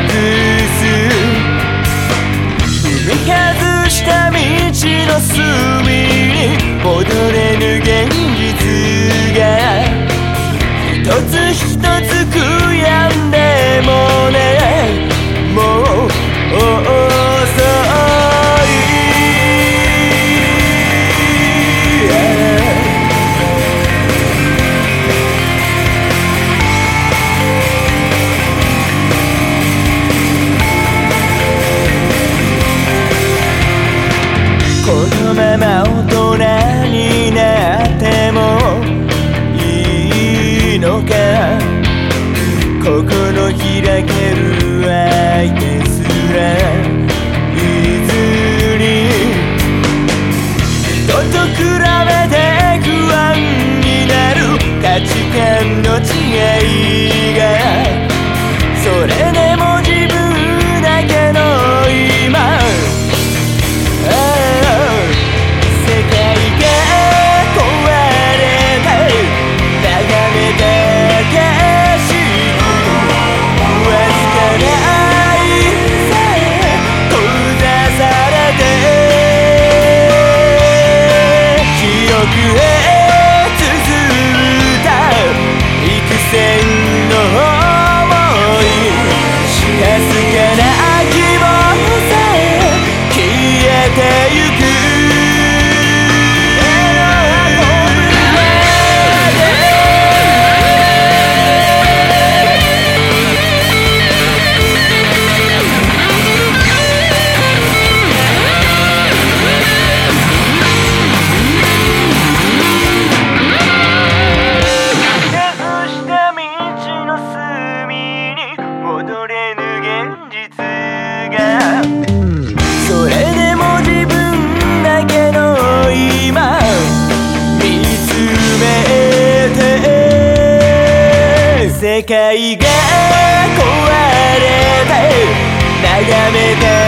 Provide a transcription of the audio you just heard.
踏み外した道の隅に戻れぬ現実がこのまま大人になってもいいのか？心開ける愛ですら Yeah, 界が壊れて眺めた